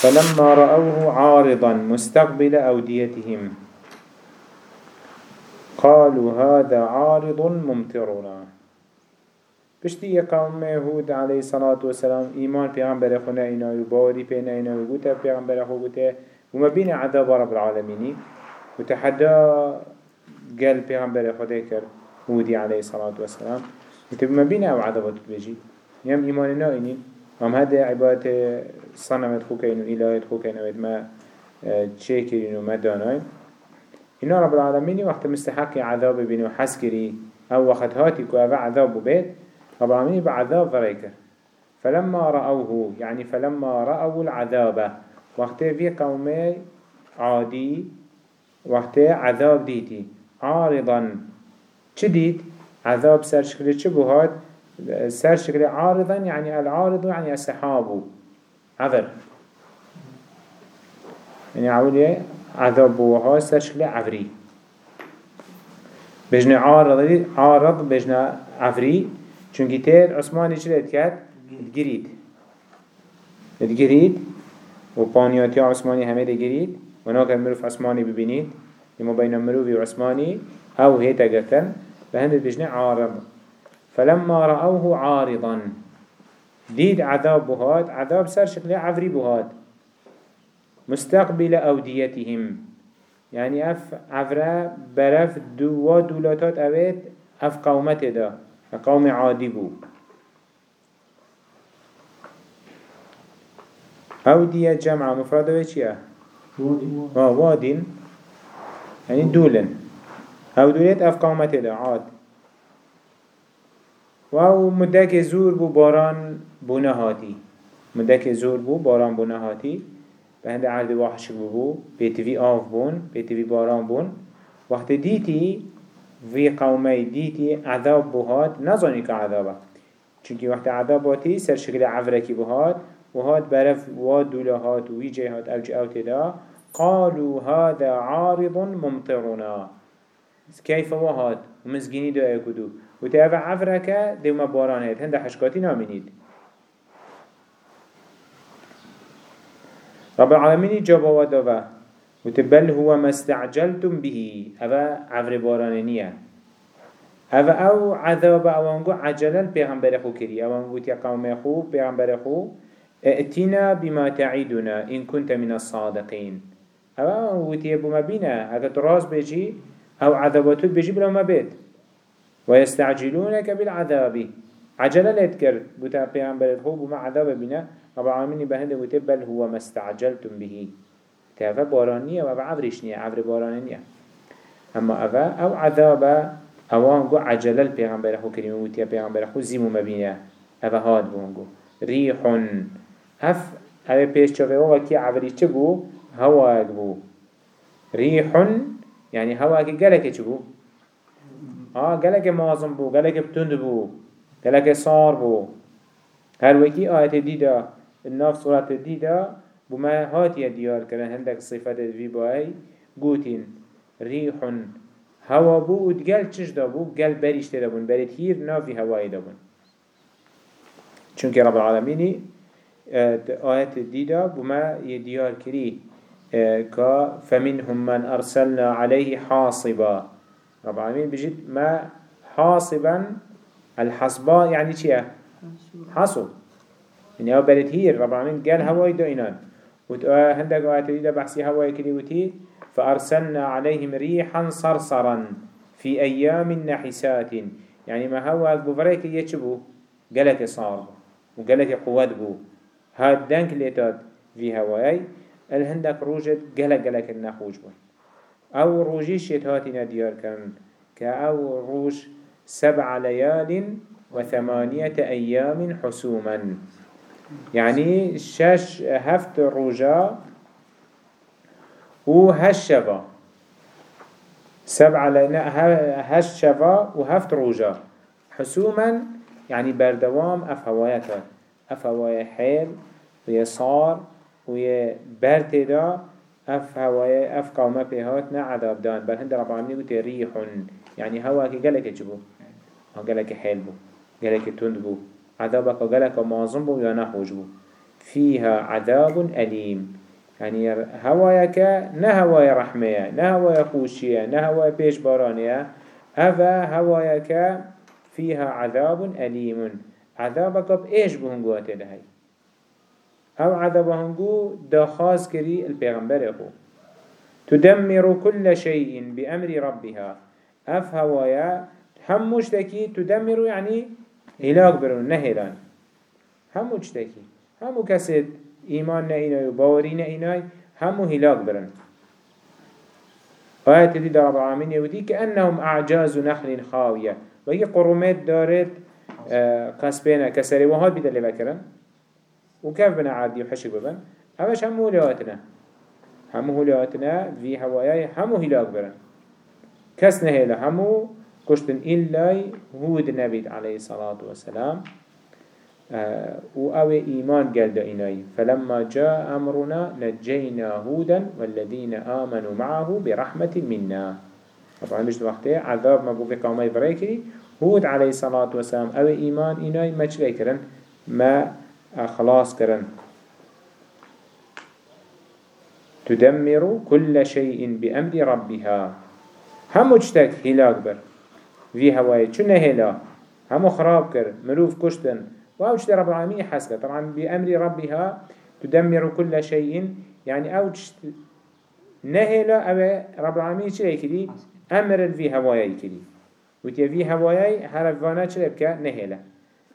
فلما رأوه عارضا مستقبل أوديتهم. قالوا هذا عارض ممطرنا. بشتي قوم يهود عليه الصلاة والسلام إيمان پیغمبر خونه اینا و باوری پینا اینا و گوته پیغمبر خو گوته وما بين عذاب رب العالمين وتحدى قال پیغمبر خدا كر هودي عليه الصلاة والسلام. وتبقى ما بين أو عذابات بيجي يام إيماننا إني هم هذا عبادة صنمت خوكين وإلهت خوكين وما تشيكرين وما داناين إنه رب العالمين وقت مستحق عذاب بينه وحسكري أو وقت هاتي كو أفا عذاب بيت رب العالمين بعذاب فريكر فلما رأوه يعني فلما رأوا العذاب وقت في قومي عادي وقت عذاب ديتي عارضا شديد عذاب سر شكل شبهات سر شكل عارضا يعني العارض يعني السحاب عذر. يعني عولي عذاب بوها سر شكل عفري. بجن عارض عارض بجن عفري. چونكي تير عثماني چلت كات تجريد تجريد و پانياتي عثماني همه تجريد و ناكر مروف عثماني ببينيد يما بين مروف عثماني أو هيتا قتن فهند بجن عارض. فلما رأوه عارضا ديد عذاب بهاد عذاب سر شكل عفري بهاد. مستقبل أوديتهم. يعني أف عفرا برف دو دولاتات اوید أف قومت دا. قوم عادي بو. أودية جمع مفرده بچيه آه وادين يعني دولن. أو دولت أف قومت دا عاد. و او مدک زور بو باران بو نهاتی. مدک زور بو باران بو نهاتی. به هند عرض وحش بو پیتوی آف بون. بیتوی باران بون. وقت دیتی وی قومه دیتی عذاب بوهاد نزانی که عذابه. چونکه وقت عذاب باتی سر شکل عفرکی و وهاد برف ودوله هات ویجه جهات الج اوت دا. قالوا هذا عارض ممطرنا. كيف وهاد ومسجيني دو ايكدو ايكودو وتعرف عفرك دو ما باران هيد هنده حشكاتي نامنيد رب العالمين جابا ودوا وتبل هو ما استعجلتم به. هذا عفر بارانينيا هذا أو عذاب اوانگو عجلال پیغمبر خو کری. اوانگو تیا قوم خو پیغمبر خو ائتنا بما تعيدنا إن كنت من الصادقين هذا اوانگو تیا بما بينا هذا تراز بيجي أو عذاباتو بيجي بلا ما بيت ويستعجلونك بالعذاب. عجلة لتكر بتا پیغمبر خو بما عذاب بنا رب العالمين بهند بل هو ما استعجلتم به. تافا بارانية و عفرش نية عفر بارانية أما أفا أو عذاب أوان قو عجلة البيغمبر خو كريم وتيا بيغمبر خو زيمو مبينة أفا هاد بونگو ريح هف هذا بيش شوفه هو كي عفري چبو؟ هوا بو. ريح يعني هوا كي قلق چبو. آه قلق مازم بو قلق بتند بو قلق صار بو. هر وكي آيات ديدا الناف صورت ديدا بما هاتي ديار كرن هندك صفات في باي قوتين ريح هوا بو ودقل چش دا بو قل بريش تدا بون. بريد هير نافي هواي دا بون. چونك رب العالمين آيات ديدا بما يديار كري كا فمنهم من أرسلنا عليه حاصبا. رب العالمين بجد ما حاصبا الحصبا يعني چية؟ حصب يعني هو بريد هير. رب العالمين قال هواي دا إنان وهندق آيات دي بحثي هواي كليوتي فأرسلنا عليهم ريحا صرصرا في أيام نحسات. يعني ما هو بفريك يتشبو قالك صار وقالك قوات بو. هاد دانك ليتات في هواي. الهندق روجت قالك قالك النخوج بو. أو روجيش يتهاتنا ديار كان كأو روج سبع ليال وثمانية أيام حسوما. يعني شش هفت روجا و هش شفا. سبعة لنا هش شفا و هفت روجا. حسوما يعني بردوام اف هواي حيل ويا صار اف هواي اف قومه بهاتنا عذاب دان. بل هند رب العالمين قلت ريح يعني هوا كي قالك جبو قالك حيل بو. قالك تند بو. عذابك قالك معظم بو يا بو؟ فيها عذاب أليم يعني هوايك نه هواي رحمية نه هواي خوشية نه هواي بيش بارانية أفا هوايك فيها عذاب أليم عذابك بإيش بهنقوات لهي أو عذاب هنقو دا خاص كري البيغمبر أخو تدمر كل شيء بأمر ربها. أف هوايا هم مشتكي تدمر يعني هلاك برون نهلان هم مشتكي هم كسد إيمان نئناي وباوري نئناي هم هلاك برن آية دي رب العالمين يودي كأنهم أعجاز نخل خاوية وهي قرمات دارت آه، قسبينا كسري وهاد اللي بكرن وكيف بنا عادي وحشك ببن؟ همش هم هلاتنا هم هلاتنا في هواياي هم هلاك برن كس نهيلا همو كشتن إلا هود نبيت عليه الصلاة والسلام آه، وأو إيمان قال إناي فلما جاء أمرنا نجينا هودا والذين آمنوا معه برحمة منا. طبعا مش وقته عذاب ما بوك قومي بريكري هود عليه الصلاة والسلام أو إيمان إناي ما چلي كرن ما خلاص كرن. تدمر كل شيء بأمر ربها. هم مجتك هلاك بر. في هواي چون هلا هم خراب كر مروف كشتن وأوجت رب العالمين حسكة طبعا بأمر ربها تدمر كل شيء. يعني أوجت نهلا أو رب العالمين شو يكدي أمر في هواي يكدي وتي في هواي هرفانا شو يبكى نهلا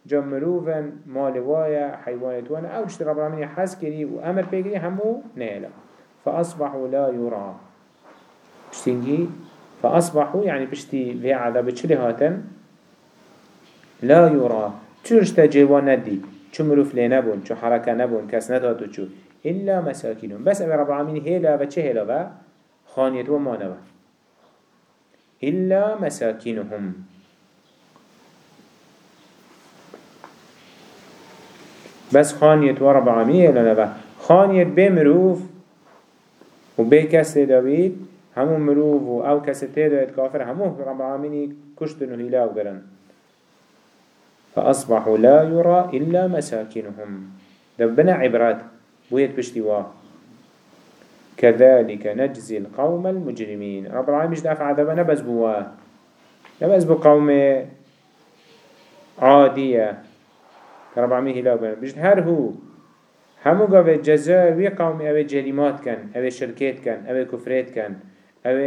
جمروفن مالوايا حيوانات وأنا أوجت رب العالمين حس كدي وأمر بيكدي همو نهلا فأصبحوا لا يرى بشتنجي فأصبحوا يعني بشتي في عذاب هاتن لا يرى چوش تجيوا ندي چو مروف لي نبون چو حركة نبون كس ندهاتو چو إلا مساكنون بس أمي رب العالمين هيلا و چه هيلا و؟ خانيت و ما نوا إلا مساكنهم بس خانيت و العالمين هيلا نوا خانيت بمروف و كس داويد همو مروف و أو كس تيدويد كافر همو رب العالمين كشتنو هيلا برن. فأصبحوا لا يرى إلا مساكنهم دبنا عبرات بويت بشتوا كذلك نجزي القوم المجرمين رب العالمين مش دافع عذابا نبز بوا. نبز بقوم عادية رب العالمين هلا بنا بجد هر هو همو قوة جزاء وي قوم أو جريمات كان أو شركات كان أو كفرات كان أو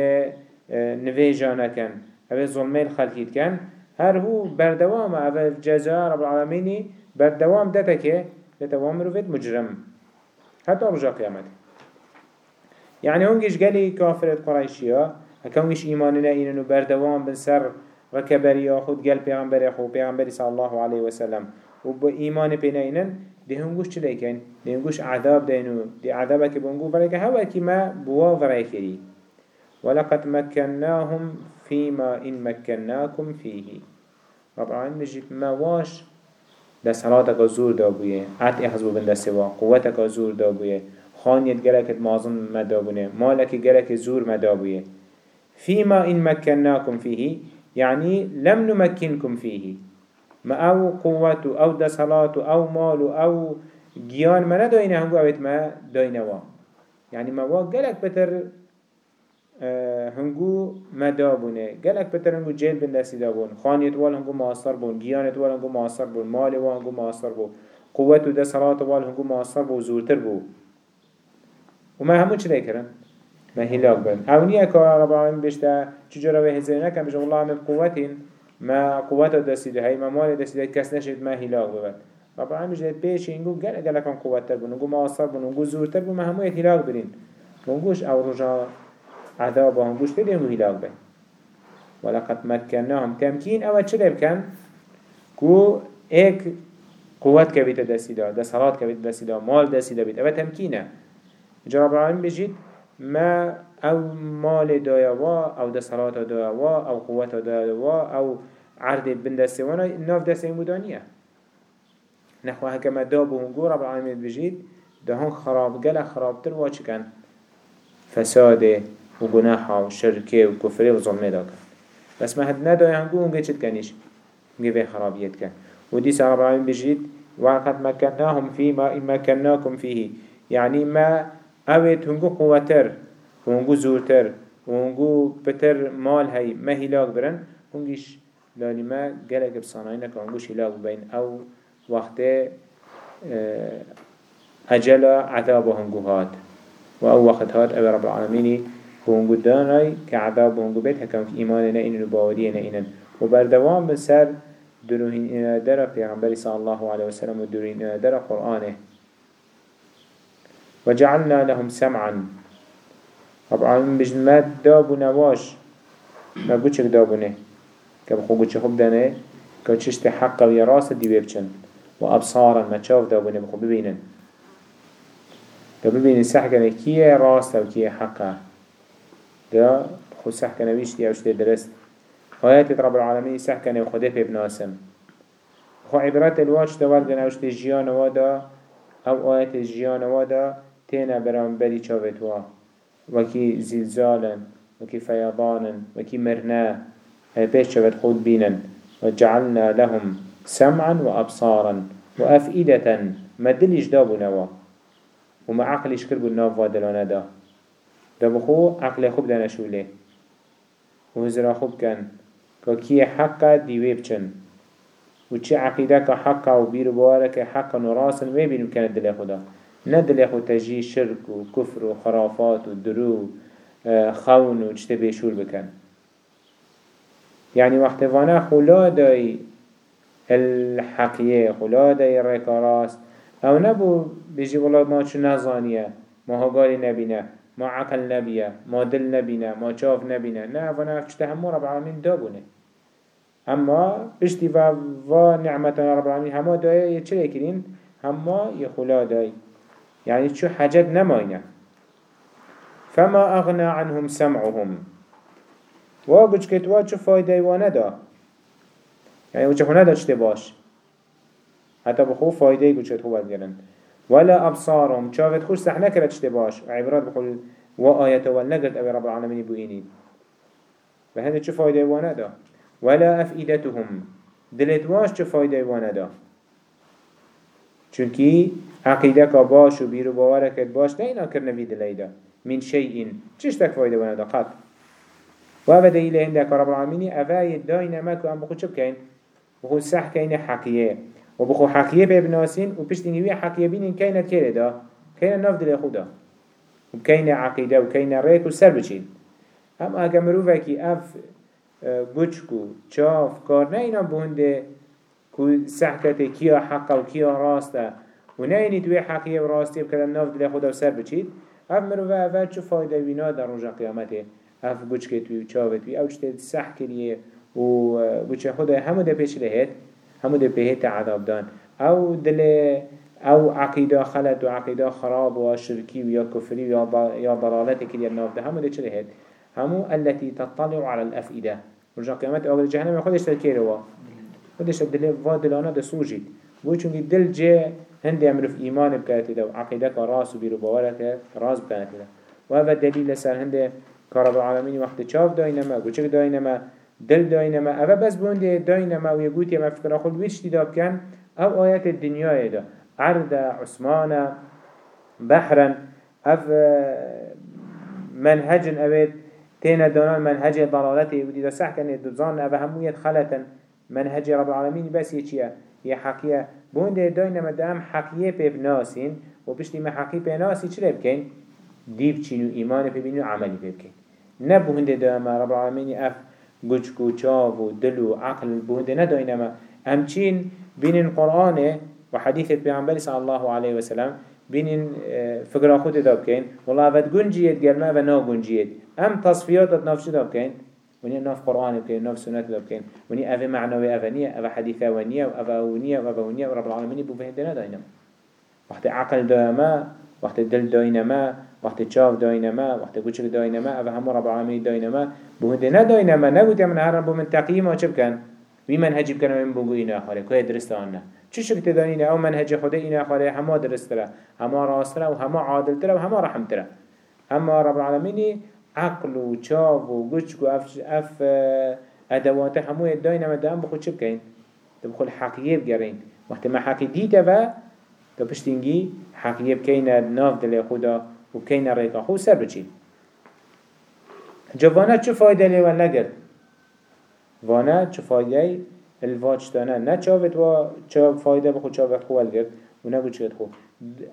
آه، نفيجانا كان أو ظلمي الخلقيت كان هر هو بردوام اول جزاء رب العالمين بردوام دتا که لتوام روفت مجرم. حتى رجا قيامته يعني هونجيش قالي كافرة قريشيا هكونجيش إيماننا إنه بردوام بنسر ركبريا خود قال پیغمبر خو پیغمبر صلى الله عليه وسلم و با ایمان پینا اینن ده هنگوش؟ ده هنگوش عذاب دینو ده عذابه که بونگو که هوا که ما بوا برای کری ولقد مكناهم فيما إن مكناكم فيه. رب العالمين ما واش ده صلاتك زور دابوية عت احزبو بند سوا قوتك زور دابوية خانيت جلك معظم مدابونه مالك جلك زور مدابوية فيما إن مكناكم فيه يعني لم نمكنكم فيه. ما أو قوة أو ده صلاة أو مال أو جيان ما نداينه هنگو أويت ما داينوا. يعني ما واق جلك بتر هنگو مدابونه گلک پتر هنگو جیل بن دستی دابون. خانیت وال هنگو معاصر بون. گیانت وال هنگو معاصر بون. مال وال هنگو معاصر بون قوت و ده صلاة وال هنگو معاصر بون زورتر بون و ما همو چه کرن؟ ما هلاك بن. أو نيه که رب العالمين بشتا چجورا به هزینه نکن بشه الله همه قوتين ما قوت دستیده هی ما مال دستیده کس نشد ما هلاک بود. رب العالمین جد پیش اینگو گل گل کم قوت تر بون اینگو ما اثر بون اینگو زور تر بون ما همه هلاک برین. اونگوش او رجا عذاب اونگوش تر اینگو هلاک بین. ولقد مكناهم تمکین اول چه بکن کو ایک قوت کبیت دستیده دستالات کبیت دستیده مال دستیده بیت. اول تمکینه. جرب العالمین بجید ما أو مال دايوا أو دا صلاة دايوا أو قوات دايوا أو عرض بن دسي وأنا ناف دسي مدانية نحو هكما دابو هنگو رب العالمين بجيت ده هون خراب گله خرابتر واچ كان فساده و گناحا و شرکه و کفره و ظلمه دا کن. بس ما هد ندای هنگو اونگه چید کنیش؟ اونگه وی خرابیت کن. و دیس رب العالمین بجید وقد مكناهم فيما إن مكناكم فيه يعني ما اوید هنگو قوتر هنگو زورتر هنگو بتر مال هی ما هلاك برن هنگیش لالی ما گلک بصانعینه که هنگوش هلاك بین أو وقت أجل عذاب هنگو هات و أو وقت هات أو رب العالمینی هنگو دانای که عذاب هنگو بید هکم که ایماننا اینن و باورینا اینن و بردوام بسر دروهين إنا درق پیغمبر صلى الله عليه وسلم ودروهين إنا درق قرآنه وجعلنا لهم سمعا رب العالمين بجن ما دابو نواش ما قوشك دابونه. كبخو قوشي خب دانه كوششت حقا ويا راس دي بيبچن وأبصارا ما تشاف دابونه بخو ببينن ببينن سحكنا كيه راس و كيه حقا دا خو سحكنا ويش دي درست. آيات رب العالمين سحكنا وخده في بناسم خو عبرات الواج دوالدن اوشت جيان وادا أو آيات الجيان وادا تينا برام بري چاوتوا وكي زلزالا وكي فيضانا وكي مرنا هاي بيش چاوت خود بينا وجعلنا لهم سمعا وأبصارا وأفئدة ما دلش دابو نوا وما عقلش كربو الناف وادلانا دا. دابو خو عقل خوب دانا شوله وهزرا خوب كان كي حقا ديوه بچن. وچه عقيدة كحقا وبيرو بوارك حقا نراسا ويبينو كانت دل خدا. ندل خو تجي شرك و كفر و خرافات و درو خون و چته بيشور بكن يعني وقت وانا خلا داي الحقية خلا داي الركاراس او نبو بيجي والله ما چو نظانية ما هقالي نبينا ما عقل نبيا ما دل نبينا ما شاف نبينا نه وانا افشته همو رب العالمين دابونه اما بشتي و نعمتنا رب العالمين هما داي يتشري كرين هما يخلا داي يعني شو حاجات نماينة فما أغنى عنهم سمعهم. وابج كتوا شو فايدة وأنا دا يعني وچه هنا دا چته باش. حتى بخو فايدة يقول هو بگرن ولا أبصارهم. شافت خوش سحنا كرت چته باش عبرات بقول وآية والنقد أبي رب العالمين بوينين فهذا شو فايدة وأنا دا ولا أفئدتهم. دلت واش شو فايدة وأنا دا چونكي عقيدة باش و بيرو باورك باش نه اینا کرنه وید لیدا من شيء چش تك فايدة وأنا دقات و اوه دلیل هنده که رب العالمینی اوه داین ما که ام بخو چه بکن بخو صح کین حقیه. و بخو حقیه ببناسین و پشت اینگوی حقیه بینین کینه کره دا؟ کینه ناف دل خدا. و کینه عقیده و کینه ریک و سر بچین. هم اگه مروفه که اف گوچکو چاف کار نه اینا بونده که صحکت کیا حقه و کیا راسته و نه اینی توی حقیه و راستی بکردن ناف دل خدا سر بچید. اف مروفه اول چو فایده وینا در رجا قیامته اف بچکه توی چاوه توی. أو چته سح کریه و بچه خدا همو ده پیش لهید همو ده پیهت عذاب دان. أو دل أو عقیده خلط و عقیده خراب و شرکی و یا کفری و یا ضلالت کریه ناف ده. همو ده چه لهید همو التي تطلع على الأفئدة. رجع قيامت أول جهنم خودش تذكيره خودش دل وادلانه ده بو چونکی دل جه هندي امرف ايمان بكاتي ده وعقيدك راس وبيرو باورك راس بكاتي ده وهذا دليل سر هندي كرب العالمين وقت شاف داينما وچك داينما دل داينما اوه بس بونده داينما ويقول يما فكرة خل ويش تداب كان أو آيات الدنيا ده عرض عثمان بحرا اف منهج اوید تينا دانان منهج ضلالته ودي ده صح كان يدوزان اوه هموية خلطا منهج رب العالمين بس يچيه هي حقيقة بونده داينما دام حقيقة ببناسين وبشتي ما حقيقة بناسي چرا بكين ديب چينو إيمان ببين وعملي بكين نبو هنده دايما رب العالمين اف گوچکو چاو و دل و عقل بونده نداينما همچين بين القرآن وحديث پیغمبر صلى الله عليه وسلم بين فقرا خود داب كين والله افد گنجيت گرما و نا گنجيت ام تصفيات نافش داب كين وني ناف قرآن بكين ناف سنة بكين وني أف معنوي أفنية أف حديثة ونية وأف أونية وأف أونية ورب العالمين بو بهندنا داينما. وقت عقل دايما وقت دل داينما وقت شاف داينما وقت كوشك داينما أف همو رب العالمين داينما. بو هندنا داينما نقول من هرم بو من تقييم وشب كان وی منهجی بکنه این بگو این آخره که درست آنه چه شکل دانینه أو منهج خود این آخره همه درست تره همه راست تره و همه عادل تره و همه رحم تره أما رب العالمینی عقل و چاو و گچ و اف, ادوات همو ادای نمده دام بخود چه بکن تو بخود حقیه بگرین وقتی ما حقی دیده و تو پشتینگی حقیه بکنه ناف دل خدا و بکنه ریقا خود سر بچید جوانه چه فایده لیوه نگرد؟ وانه چه فایده الواچ دانه نه چاوید و چا فایده بخود چاوید خوال گرد و نگو چه خود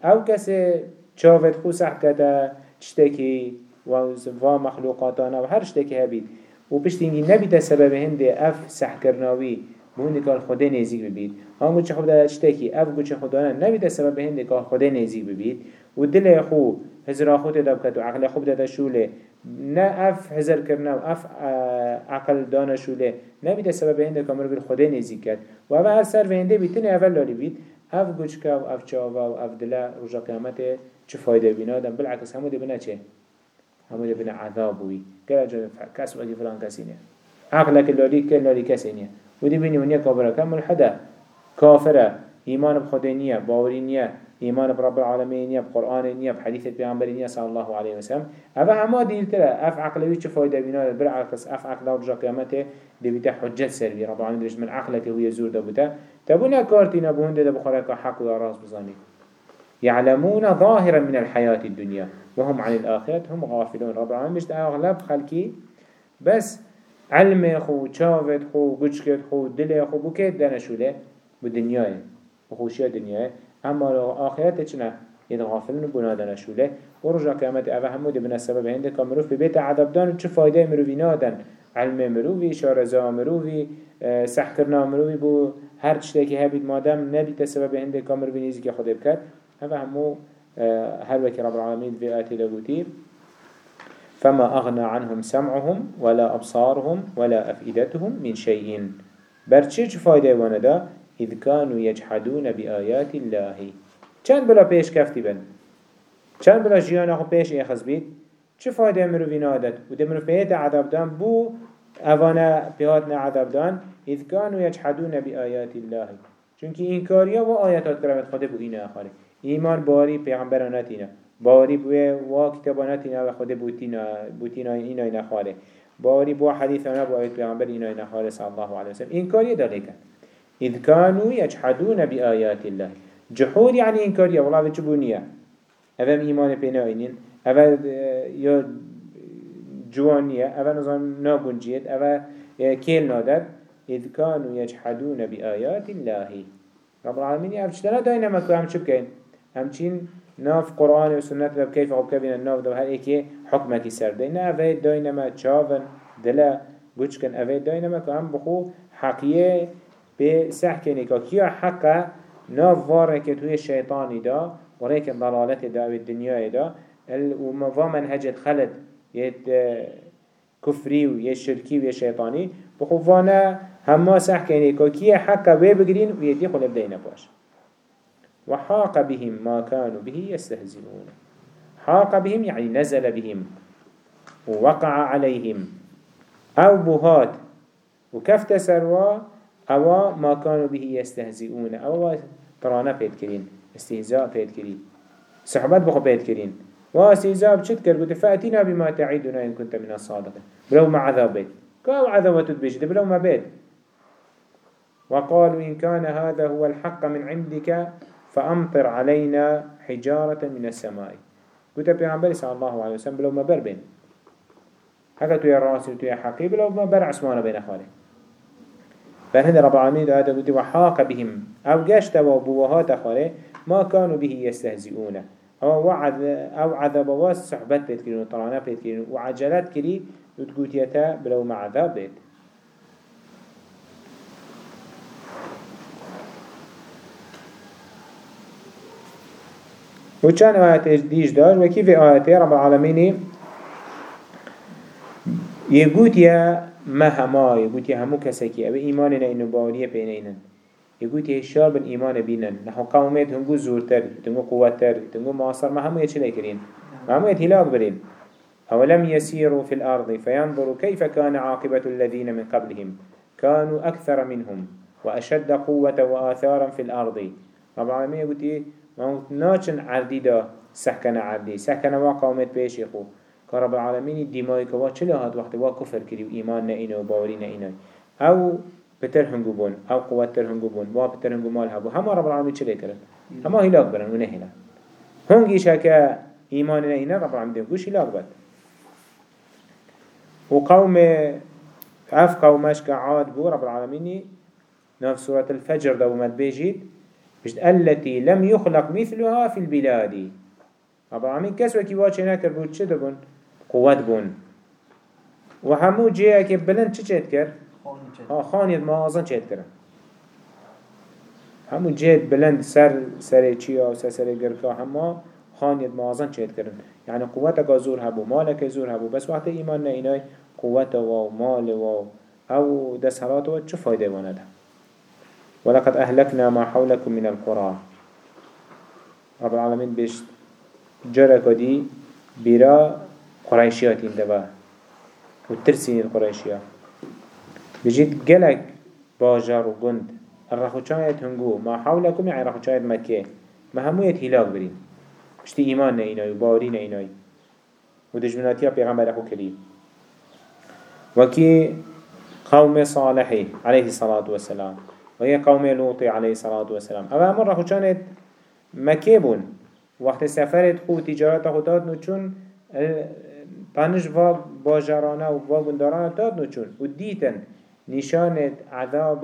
او کسی چاوید خود سحکته چشتکی و مخلوقاتانا و هر شتکی هبید و پشتینگی نبیده سبب هنده اف سح کرناوی بونده که خدا نزیک ببید هم گوچه خود در چتکی اف گوچه خدا نبیده سبب هنده که خدا نزیک ببید و دل خو هزرا خود دب و عقل خوب داده شوله نه اف هزر کرنا و اف عقل دانا شوله نبیده سبب هنده که مرو خدا نزیک کرد و اول هر سر هنده اول لالی بید اف گوچکا و اف چاوا و اف دلا رجا قیامت چه فایده بینا دم بالعکس همو ده بنا چه همو ده بنا عذاب وی گره جا کس وگی فلان نه عقلك اللولي كل لولي كسينيا ودي بيني ونيا كابرا كم ملحدا كافرة إيمان بخدينية باورينية إيمان برب العالمين بقرآن بحديث البيغمبرين صلى الله عليه وسلم أفا هما ديل تلا أف عقلوي چه فايدة بنا بالعكس أف عقل رجا قيامته دي بتا حجة سربي رب العالمين من عقلك هو يزور ده بتا تبونا كارتين بهند ده بخارك حق وراس بزاني يعلمون ظاهرا من الحياة الدنيا وهم عن الآخرة هم غافلون. رب العالمين مش أغلب خلقي. بس علم خو چاوت خو گوچکت خو دل خو بوكيت دانا شوله. بدنياه وخوشية دنياه اما آخرت چنه؟ ید غافلن بنادن شوله. و رجا قیامت اوه همو دی بنا سبب هنده که مروف. به بیت عذاب دان چه فایده مروفی نادن؟ علم مروفی شارزا مروفی سح کرنا مروفی بو. هر چطه که هبید مادم نبیت سبب هنده که مروفی نیزی که خود بکد اوه همو هر وكي رب العالمين في آتي لغوتي فما أغنى عنهم سمعهم ولا أبصارهم ولا أفئدتهم من شيء. برچه فايدة واندا إذ كانوا يجحدون بآيات الله. چند بلا پیش کفتی بن؟ چند بلا جیان خو پیش ایخز بید؟ چه فایده مروفی نادد و ده مروف پیت عذاب دان بو اوانا پیهاتنا عذاب دان؟ إذ كانوا يجحدون بآيات الله. چونکه این کاریا و آیاتات کرامت خود بو این آخره ایمان باری پیغمبراناتینا باری بو و کتاباناتینا و خود بوتینا بوتینا اینا خاله باری بو حدیثانا بو آیت پیغمبر اینا خاله صلی الله علیه وسلم این کاری داره کن إذ كانوا يجحدون بآيات الله. جحود يعني إنكارية والله بجبونية أفهم إيمان بينا إنين أفا يا جوانية أفا نظام نابنجيت أفا كيل نادر. إذ كانوا يجحدون بآيات الله. رب العالمين أفشتنا داينا ما كو هم شو همچين ناف قرآن و سنت و كيف عب كبين الناف دو هر ايكي حكمكي سر دينا أفا داينا ما تشافن دلا بوچكن أفا داينا ما كو هم بخو حقية به سحكني كا كيا حقا ناف واره که توی شیطانی دا وره که ضلالت دا. و الدنیا دا وما منهج الخلد يد كفري و شركي و شيطاني بخوانا هما سح كيني كي حقا ويبقرين ويدي خلق بدينا باش. وحاق بهم ما كانوا به يستهزئون. حاق بهم يعني نزل بهم ووقع عليهم. أو بهات وكفت سروا أو ما كانوا به يستهزئون. أو ترانا بيت كرين استهزاء بيت كرين. صحبات بخو بيت كرين. واستهزاء بشت كر قلت فأتينا بما تعيدنا إن كنت من الصادقين. بلو ما عذاب بيت. كاو عذاب تدبيش بلو ما بيت. وقالوا إن كان هذا هو الحق من عندك فأمطر علينا حجارة من السماء. قلت بيغمبري صلى الله عليه وسلم بلو ما بر بين تو يا راسي تو يا حقي بلو ما بر عثمان بين خالي فهند رب العالمين ده قلت وحاق بهم أو جشت وبوهات خاله ما كانوا به يستهزئون أو وعد أو واس صحبت بيت كرين وطلعنا بيت كرين وعجلات كري وتقول يتا بلو مع عذاب بيت وكان آيات ديش دار وكيف آيات رب العالمين يقول يا ما هما يقول همو كسكي أبي إيماننا إنه باورية بينينا يقول يشار بن إيمان بينن نحو قومات هنگو زورتر تنگو قوتر تنگو معاصر ما همو يتشلي كرين ما همو يتهلاك برين أولم يسيروا في الأرض فينظروا كيف كان عاقبة الذين من قبلهم. كانوا أكثر منهم. وأشد قوة وآثارا في الأرض. رب العالمين يقول ناچن عردي دا سحكنا عردي سحكنا وقومت بيشيخو كرب العالمين دماغي كوا چله هاد وقت وا كفر كري و إيمان نئينه و باوري نئينه أو بتر هنگو بون أو قوت تر هنگو بون وا بتر هنگو مال هبو. همه رب العالمين چه کرن همه هلاك برن و نهلا هنگیش هكا ایمان نه رب العالمين گوش هلاك بد. و قوم اف قومش كعاد بو رب العالمين نف سورة الفجر دو مد بيجيد بجد التي لم يخلق مثلها في البلاد. رب العالمين كسوة كي واجه نكر بود چه دبون؟ قوت بون. و همو جيه که بلند چه چه کر؟ ها خانید ما آزان چه کرن همو جيه بلند سر سر چیا و سر سر گرکا همه خانید ما آزان چه کرن يعني قوتك زور هبو مالك زور هبو. بس وقت ایمان نه اینای قوت و مال و أو دسهرات و چه فایده وانده ولقد أهلكنا ما حولكم من القرى. رب العالمين بيشت جرك دي برا قريشيات اندبا وترسين القريشيات بجيت قلق باجر وقند. الرخوشايت هنگو ما حولكم يعني رخوشايت مكة. ما همويت هلاك برين. اشتي إيمان نيناي وباوري نيناي. ودجمناتيا بيغمبر أخو كريم وكي قوم صالحي عليه الصلاة والسلام. وهي قوم لوط عليه الصلاة والسلام. أما مرة خشانت مكيبون. وقت سفرت خو تجارت خودات نوچون پنج و باجرانه و و بندارانه تاد نوچون. و دیتن نشانت عذاب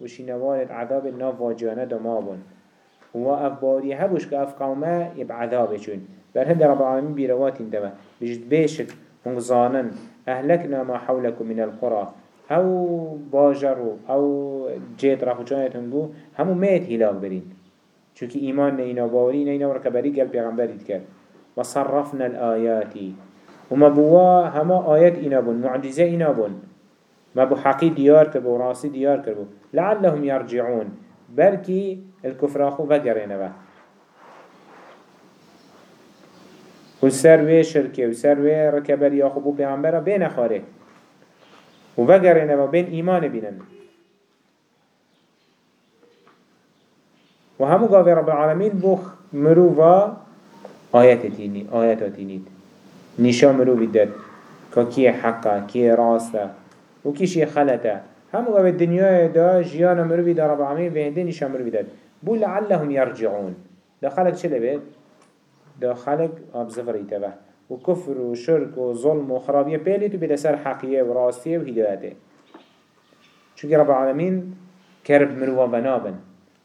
و شنوانت عذاب ناف واجانه دمابون و افباری هبوش که اف قومه يب عذاب چون. بر هند رب العالمين بيروات اندما بجد بيشت هنگ زانن أهلكنا ما حولكم من القرى. أو باجرو أو جيت راخو جانت هنگو همو ميت هلاك برين چونك ايمان نينا باوري نينا وركبري قلب پیغمبرت کرد. وصرفنا الآيات وما بوا هما آيات إنا بون معجزة إنا بون. ما بو حقي ديار كربو راسي ديار كربو لعلهم يرجعون بلكي الكفر أخو فقرين با وسر وي شركة وسر وي ركبري أخو بو پیغمبر بين خاره و وگرنه و بین ایمان بینن و همو قاوه رب العالمين بو مروفا آيات تيني آيات تينيد نشا مروفي داد كا كيه حقا كيه راستا و كيشي خلطا. همو قاوه الدنيا دا جيانا مروفي دا رب العالمين بهنده نشا مروفي داد بو لعلهم يرجعون. دا خلق چه لبید؟ دا خلق ابزفر تبه و کفر و شرک و ظلم و خرابیه پیلی تو بده سر حقیه و راستیه و هدایته چونکه رب العالمین کرب مروفا بنابن.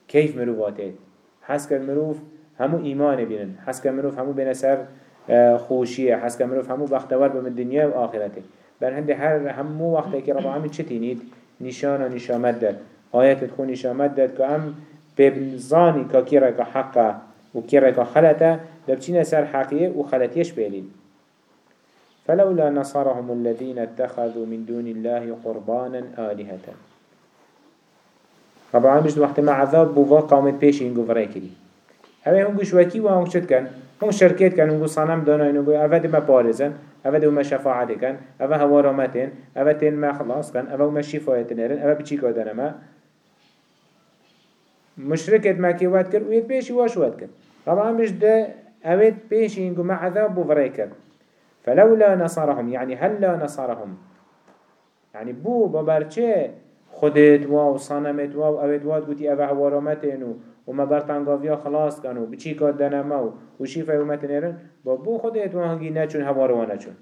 کیف مروفاته حس کرد مروف همو ایمان بینن حس کرد مروف همو بین سر آه، خوشیه حس کرد مروف همو بختور بمن دنیا و آخرته. بر هنده هر همو وقتی که رب العالمین چه تینید؟ نشان و نشامت داد. آیت تكون نشامت داد که ام ببنزانی که کیره که حقه و کیره که خلطه دبچين سر حقية وخلتيش بيلين فلولا نصرهم الذين اتخذوا من دون الله قربانا آلهة. رب العالمين وقت ما عذاب بوفا قومت بيش ينقو فريكري اوه هنگو شوكي وهنگو شد كان هنگو شركت كان هنگو صنم دانا ينقو اوه ما بارزن اوه ما شفاعت كان اوه هوارامتين اوه تين ما خلاص كان اوه ما شفايت نيرن اوه بچي كادنا ما مشركت ما كي واد كر ويد بيشي واش واد كر طبعا مش ده اوید پیشین گو عذاب کرد فلولا نصرهم يعني هلا نصرهم. يعني بو ببرچه خودت واو صنمت واو اوید واد گوتی اوه هوارامتینو و ما برطنگاویا خلاص کنو بچی کاد دنمو و شی فیومت نیرن با بو خودت واهنگی نچون هواروانا چون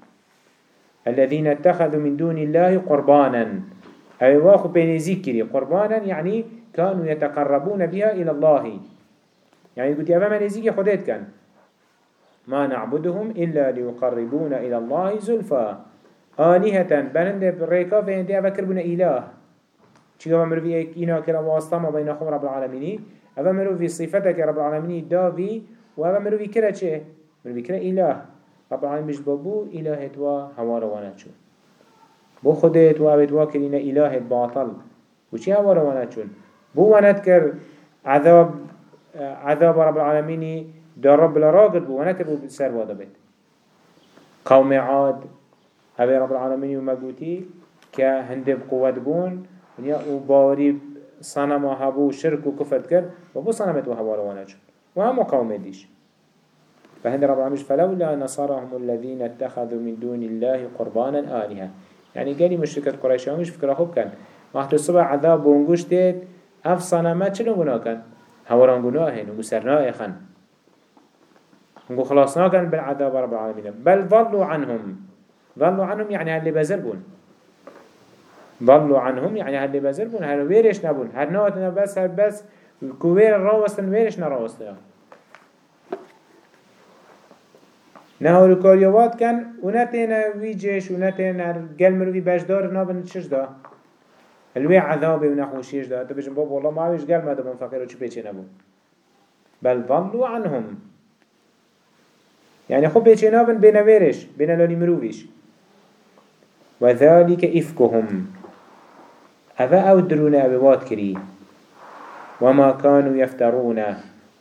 الذين اتخذوا من دون الله قربانا. أي واخو بين ذكري. قربانا يعني كانوا يتقربون بها إلى الله. يعني قلت يا من ذكري خديت كان. ما نعبدهم إلا ليقربونا إلى الله زلفا آلهة بلند بريكا فهندي أفكر بنا إله. چی که مروی اینا کرا واسطه ما بین خود رب العالمینی. اوه مروی صفتك رب العالمینی داوی و اوه مروی کرا چه؟ مروی کرا اله رب العالمین بجد بابو الهت و هوا روانت شون بو خودت و اوه وا کرین الهت باطل. و چی هوا روانت شون بو ونت کر عذاب عذاب رب العالمینی در رب لراقد بو ونكر بو سر وادا بيت. قوم عاد هذا رب العالمين ومقوتي كهندب قوة بون وباري صنم هبو شرك وكفر كر وبو صنمت وهوار ونجم وهم قوم ديش فهند رب العالمين فلولا نصرهم الذين اتخذوا من دون الله قربانا آلهة. يعني قالي مشركة قريش مش فكرة خوب كان وقت الصبح عذاب بونگوش دید اف صنمه چلو گناه کن؟ هوران گناه هن و سرناه خن. نقول خلاص ناكن بالعذاب رب العالمين. بل ضلوا عنهم. ضلوا عنهم يعني هل بزربون ضلوا عنهم يعني هل بزربون هل ويرش نبون هل نواتنا بس؟ هل بس كوير الراوستن ويرش نراوستن نهار کاریوات کن و نتینا ویجش و نتینا گل بجدار نابن چش دا؟ الوی عذاب و نخوشیش دا؟ تو بجن والله معویش گل ماده من فقیر و چی پیچه نبو بل ضلوا عنهم. يعني خب پیچه نابن بین ویرش بین لالی مرویش. و ذالک افکهم. اوه أو درونه واد کری. وما كانوا يفترون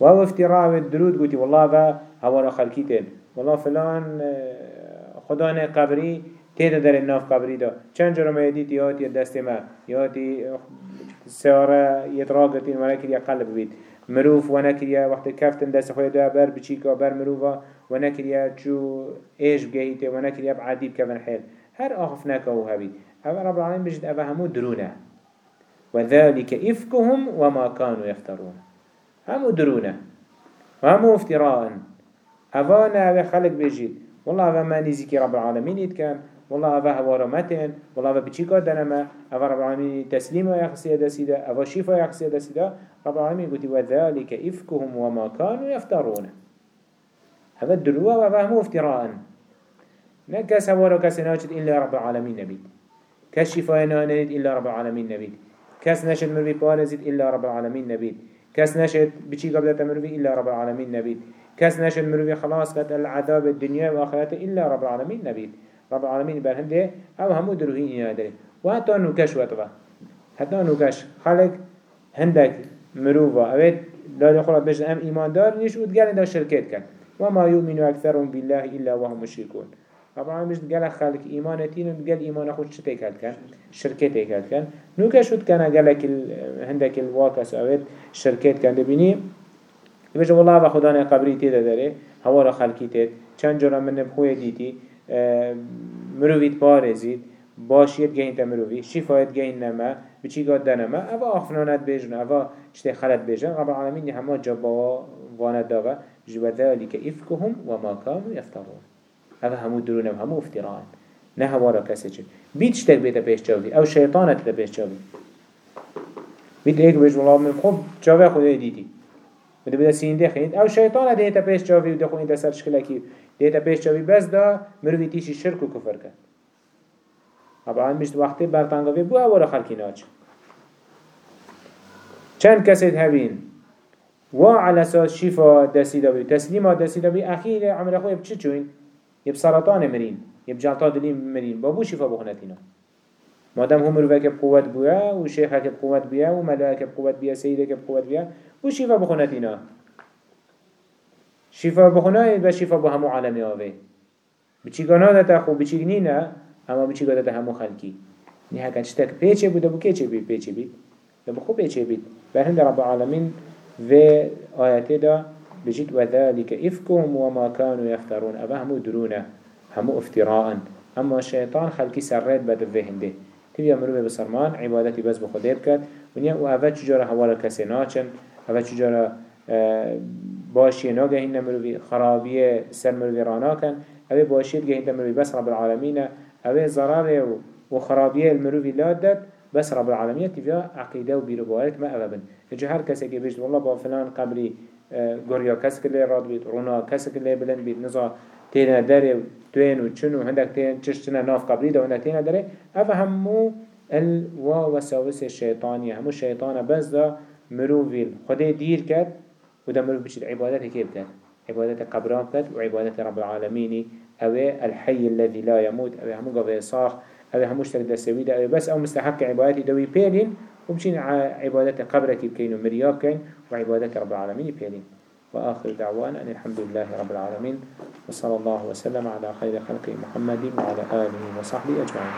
وهو افتراء الدرود قلت والله با هوا خلقيتين والله فلان آه، خدا نه قبری تیدا در ناف قبری دا. چند ما یدید یاتی دست ما. یاتی سیاره یتراغتی ونکر یا قلب بید مروف ونکر یا وقت کفتن دست خوی دا بر بچیکا بر مروفا. ونکر یا چو ایش بگهیت ونکر یا بعدیب کفن حیل هر آخف نکاو هبید اما رب العالمین بجد اوه همو درونه وذلك إفكهم وما كانوا يفترون. همو درونه وهمو افتراء. هوانا هوا خلق بيجيد والله هوا ما نزيكي رب العالمين يتكن. والله هوا هوا رمتين والله هوا بچيكا دنما. هوا رب العالمين تسليم ويخصي دسيدا هوا شفا يخصي دسيدا رب العالمين قلت وذلك إفكهم وما كانوا يفترون. هذا وهو مو افتراء. نكس هوا رو كس ناجد إلا رب العالمين نبيد كس شفاء نانيد إلا رب العالمين نبيد كس نشد مروي بارزيد إلا رب العالمين نبيد كس نشد بچي قبل تمروي إلا رب العالمين نبيد كس نشد مروي خلاص كت العذاب الدنيا وآخرته إلا رب العالمين نبيد رب العالمين برهم ده أو همو دروهين يادري وحتى نوكش وطبع حتى نوكش خلق هندك مروفا. أبد لا يخلط بجد أم إيمان دار نيش وتقال دا شركات كان. وما يؤمن أكثرهم بالله إلا وهم مشركون. العالمين بجد قال خلق إيمانتين وقال إيمان أخوش شتيكال كان؟ شركات كان. نوكش وتكان قالك هندك الواكس أبد شركات كان. دبيني بيجي والله با خدا نه قبری تیده داره هوا را خلقی تید چند جرا من نبخوی دیتی مروفید پارزید باشید گهین تا مروفی شفایت گهین نما بچی گاد دنما. اوا آخفنانت بیجن اوا چته خلط بیجن رب العالمین همه جبا واند داغه. جبا ذلك افکهم وما كانوا يفترون. اوا همو درونم همو افتراء. نه را کسی چه. بید چتک بیتا پیش جاوی أو شیطانت تا پیش جاوی بید ایک بیش والله من خوب جاوی خودی دیدی. بده بده سینده خید أو شیطان دیتا پیش جاوی و دخونی دستر شکلکی دیتا پیش جاوی بس دا مروی تیشی شرک و کفر کرد. طبعا مشت وقتی برطنگاوی بو اول خلکی ناچ. چند کسید هبین و على أساس شفا دسیده بی تسلیما دسیده بی اخیر عمل خوی بچه چوین؟ یب سرطان مرین. یب جلطا دلیم مرین. بابو شفا بخونتینا مادام هم مروفه بقوت بويا و شيخه بقوت بويا و ملائكه بقوت بويا سيده بقوت بويا و شفا بخونتینا شفا بخونه و شفا بهمو عالمی آوه. بچی گناه تا خو؟ بچی نینه اما بچی گاده همو خلکی؟ نی هکن چتک پیچه بود و کیچه بید پیچه بید؟ و خو پیچه بید. برهند رب العالمین و آیاته دا بجید و ذلك افکهم وما كانوا يفترون. أبا همو درونه همو افتراء أما الشيطان خلقی سرد بد هنده تبي امرو بسرمان عبادتي بس بخده بكت ونیا و اوه چجارا حوالا کسی ناچن اوه چجارا آه، باشی ناگه هین مروی خرابی سر مروی رانا کن. اوه باشید گه هین مروی بس رب العالمین اوه ضرر و خرابیه المروفي لادت بس رب العالمين تفيا عقيدة وبيربوارت ما أبدا إجا هر كسي كي بيجد والله با فلان قبري قريا كسك اللي راد بيت رونا كسك اللي بلن بيت نزا تينا داري توين و چنو هندك تين چشتنا ناف قبري دا هندك تينا داري أفا همو الوا وساوس الشيطانية همو الشيطان بس دا مروفيل خده دير كد ودا مروف بشد عبادته كيف كد عبادة قبران كد وعبادة رب العالمين أوي الحي الذي لا يموت أوي همو قبل صاخ أوي هموش تك دستوي ده أوي بس أو مستحق عبادتي دوي بيلين وبشين عبادة قبرك بكين ومرياب كين وعبادة رب العالمين بيلين وآخر دعوانا أن الحمد لله رب العالمين وصلى الله وسلم على خير خلق محمد وعلى آله وصحبه أجمعين.